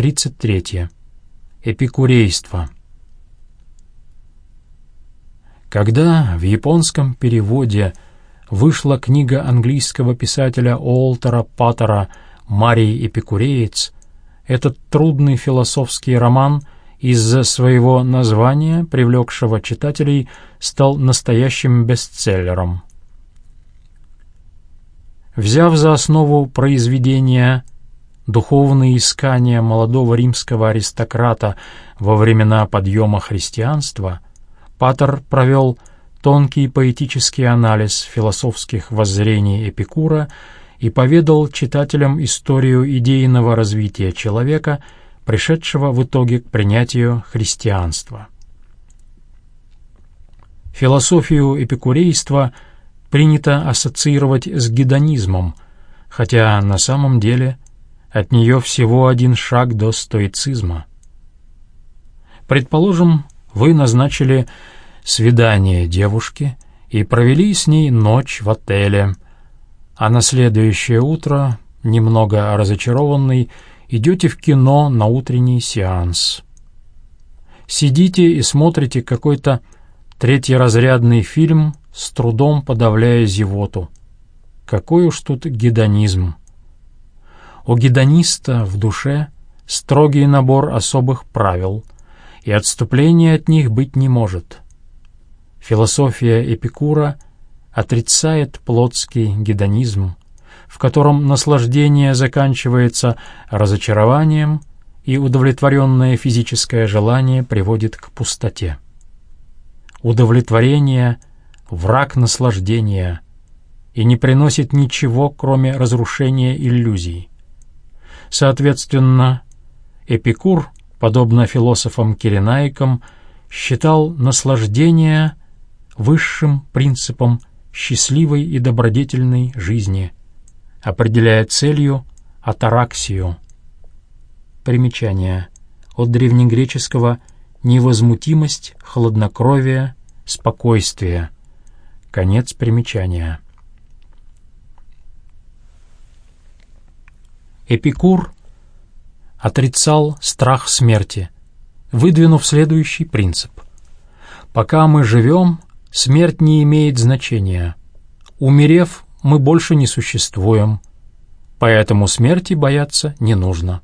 33. Эпикурейство. Когда в японском переводе вышла книга английского писателя Уолтера Паттера «Марий Эпикуреец», этот трудный философский роман из-за своего названия, привлекшего читателей, стал настоящим бестселлером. Взяв за основу произведения духовные искания молодого римского аристократа во времена подъема христианства, Паттер провел тонкий поэтический анализ философских воззрений Эпикура и поведал читателям историю идейного развития человека, пришедшего в итоге к принятию христианства. Философию эпикурейства принято ассоциировать с гедонизмом, хотя на самом деле от нее всего один шаг до стоицизма. Предположим, вы назначили свидание девушке и провели с ней ночь в отеле, а на следующее утро, немного разочарованный, идете в кино на утренний сеанс. Сидите и смотрите какой-то третьеразрядный фильм, с трудом подавляя зевоту. Какой уж тут гедонизм! У гедониста в душе строгий набор особых правил, и отступления от них быть не может. Философия Эпикура отрицает плотский гедонизм, в котором наслаждение заканчивается разочарованием, и удовлетворенное физическое желание приводит к пустоте. Удовлетворение — враг наслаждения и не приносит ничего, кроме разрушения иллюзий. Соответственно, Эпикур, подобно философам-киренаикам, считал наслаждение высшим принципом счастливой и добродетельной жизни, определяя целью атараксию. Примечание. От древнегреческого «невозмутимость», «хладнокровие», «спокойствие». Конец примечания. Эпикур отрицал страх смерти, выдвинув следующий принцип. «Пока мы живем, смерть не имеет значения. Умерев, мы больше не существуем, поэтому смерти бояться не нужно».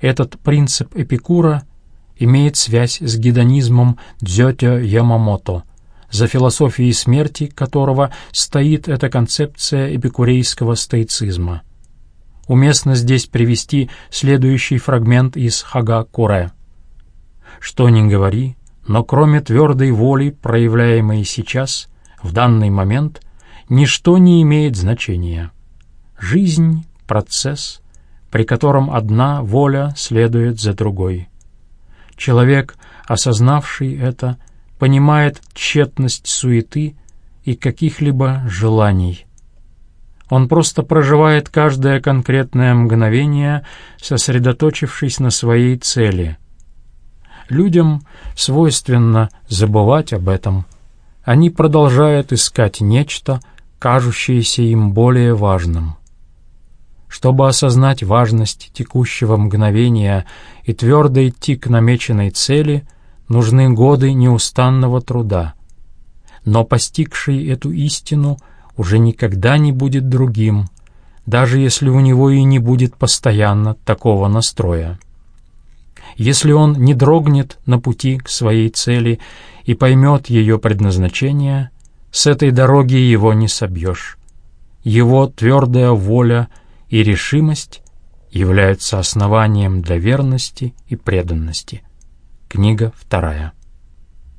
Этот принцип Эпикура имеет связь с гедонизмом Дзётё Ямамото – за философией смерти которого стоит эта концепция эпикурейского стоицизма. Уместно здесь привести следующий фрагмент из Хага Куре. «Что ни говори, но кроме твердой воли, проявляемой сейчас, в данный момент, ничто не имеет значения. Жизнь — процесс, при котором одна воля следует за другой. Человек, осознавший это, — понимает тщетность суеты и каких-либо желаний. Он просто проживает каждое конкретное мгновение, сосредоточившись на своей цели. Людям свойственно забывать об этом. Они продолжают искать нечто, кажущееся им более важным. Чтобы осознать важность текущего мгновения и твердо идти к намеченной цели, нужны годы неустанного труда. Но постигший эту истину уже никогда не будет другим, даже если у него и не будет постоянно такого настроя. Если он не дрогнет на пути к своей цели и поймет ее предназначение, с этой дороги его не собьешь. Его твердая воля и решимость являются основанием для верности и преданности. Книга вторая.